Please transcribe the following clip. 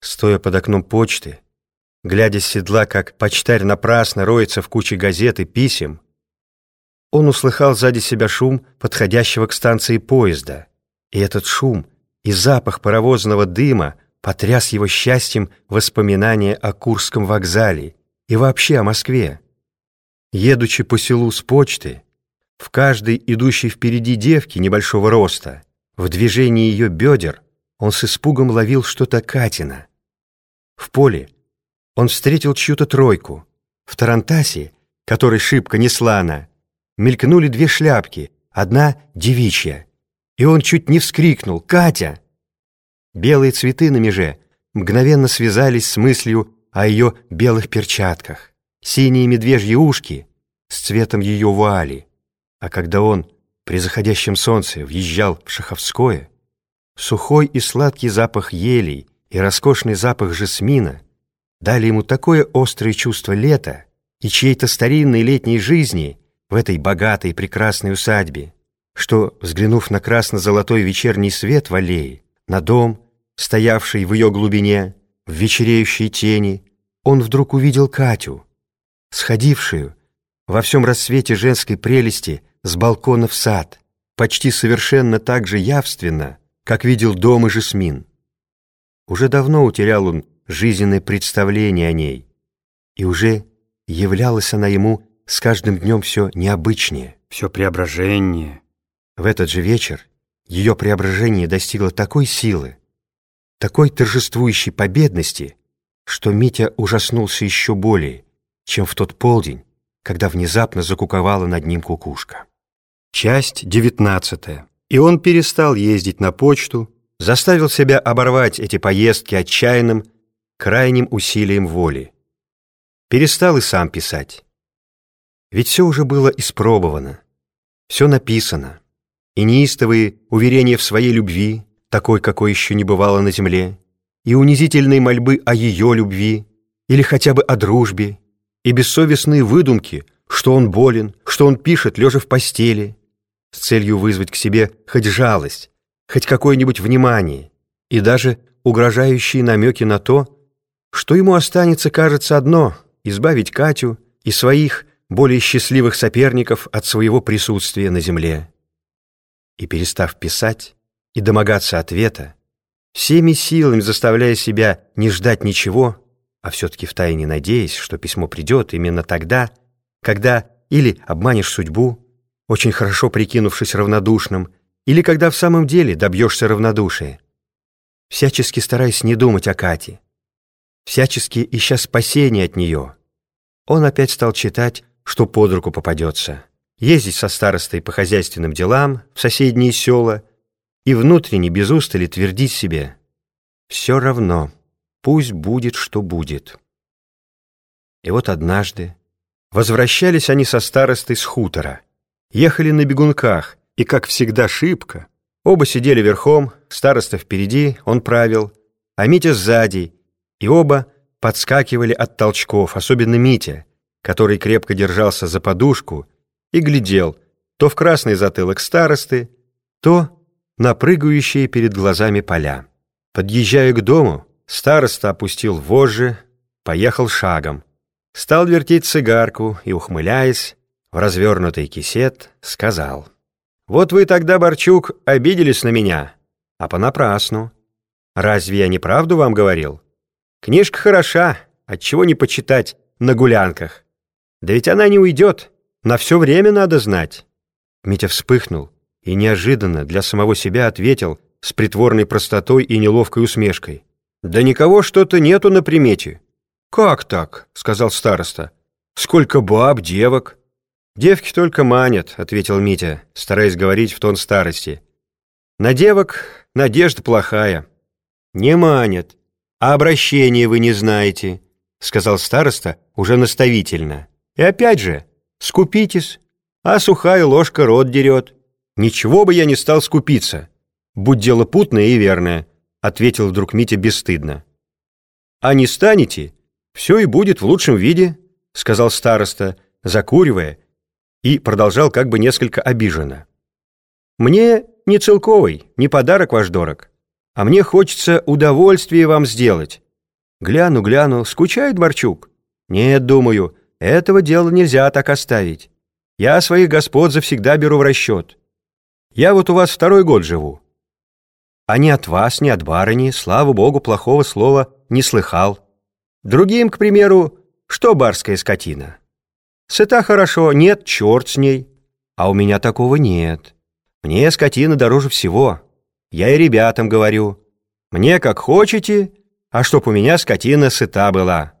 Стоя под окном почты, глядя с седла, как почтарь напрасно роется в куче газет и писем, он услыхал сзади себя шум подходящего к станции поезда, и этот шум и запах паровозного дыма потряс его счастьем воспоминания о Курском вокзале и вообще о Москве. Едучи по селу с почты, в каждой идущей впереди девки небольшого роста, в движении ее бедер, он с испугом ловил что-то Катина. Поле он встретил чью-то тройку. В Тарантасе, который шибко несла она, мелькнули две шляпки, одна девичья. И он чуть не вскрикнул «Катя!». Белые цветы на меже мгновенно связались с мыслью о ее белых перчатках, синие медвежьи ушки с цветом ее вуали. А когда он при заходящем солнце въезжал в Шаховское, сухой и сладкий запах елей и роскошный запах жасмина дали ему такое острое чувство лета и чьей-то старинной летней жизни в этой богатой прекрасной усадьбе, что, взглянув на красно-золотой вечерний свет в аллее, на дом, стоявший в ее глубине, в вечереющей тени, он вдруг увидел Катю, сходившую во всем рассвете женской прелести с балкона в сад, почти совершенно так же явственно, как видел дом и Жасмин. Уже давно утерял он жизненное представление о ней, и уже являлась она ему с каждым днем все необычнее, все преображение. В этот же вечер ее преображение достигло такой силы, такой торжествующей победности, что Митя ужаснулся еще более, чем в тот полдень, когда внезапно закуковала над ним кукушка. Часть девятнадцатая. И он перестал ездить на почту, заставил себя оборвать эти поездки отчаянным, крайним усилием воли. Перестал и сам писать. Ведь все уже было испробовано, все написано, и неистовые уверения в своей любви, такой, какой еще не бывало на земле, и унизительные мольбы о ее любви, или хотя бы о дружбе, и бессовестные выдумки, что он болен, что он пишет, лежа в постели, с целью вызвать к себе хоть жалость, хоть какое-нибудь внимание, и даже угрожающие намеки на то, что ему останется, кажется, одно — избавить Катю и своих более счастливых соперников от своего присутствия на земле. И перестав писать и домогаться ответа, всеми силами заставляя себя не ждать ничего, а все-таки втайне надеясь, что письмо придет именно тогда, когда или обманешь судьбу, очень хорошо прикинувшись равнодушным, или когда в самом деле добьешься равнодушия. Всячески стараясь не думать о Кате, всячески ища спасения от нее, он опять стал читать, что под руку попадется, ездить со старостой по хозяйственным делам в соседние села и внутренне без устали твердить себе «все равно, пусть будет, что будет». И вот однажды возвращались они со старостой с хутора — ехали на бегунках, и, как всегда, шибко. Оба сидели верхом, староста впереди, он правил, а Митя сзади, и оба подскакивали от толчков, особенно Митя, который крепко держался за подушку и глядел то в красный затылок старосты, то на прыгающие перед глазами поля. Подъезжая к дому, староста опустил вожжи, поехал шагом, стал вертеть цигарку и, ухмыляясь, в развернутый кисет, сказал. «Вот вы тогда, Борчук, обиделись на меня, а понапрасну. Разве я неправду вам говорил? Книжка хороша, отчего не почитать на гулянках? Да ведь она не уйдет, на все время надо знать». Митя вспыхнул и неожиданно для самого себя ответил с притворной простотой и неловкой усмешкой. «Да никого что-то нету на примете». «Как так?» — сказал староста. «Сколько баб, девок». «Девки только манят», — ответил Митя, стараясь говорить в тон старости. «На девок надежда плохая». «Не манят, а обращение вы не знаете», — сказал староста уже наставительно. «И опять же, скупитесь, а сухая ложка рот дерет». «Ничего бы я не стал скупиться, будь дело путное и верное», — ответил вдруг Митя бесстыдно. «А не станете, все и будет в лучшем виде», — сказал староста, закуривая и продолжал как бы несколько обиженно. «Мне не целковый, не подарок ваш дорог, а мне хочется удовольствие вам сделать, Гляну, гляну, скучает Борчук? Нет, думаю, этого дела нельзя так оставить. Я своих господ завсегда беру в расчет. Я вот у вас второй год живу. А ни от вас, ни от барыни, слава богу, плохого слова не слыхал. Другим, к примеру, что барская скотина? Сыта хорошо, нет, черт с ней. А у меня такого нет. Мне скотина дороже всего. Я и ребятам говорю. Мне как хочете, а чтоб у меня скотина сыта была».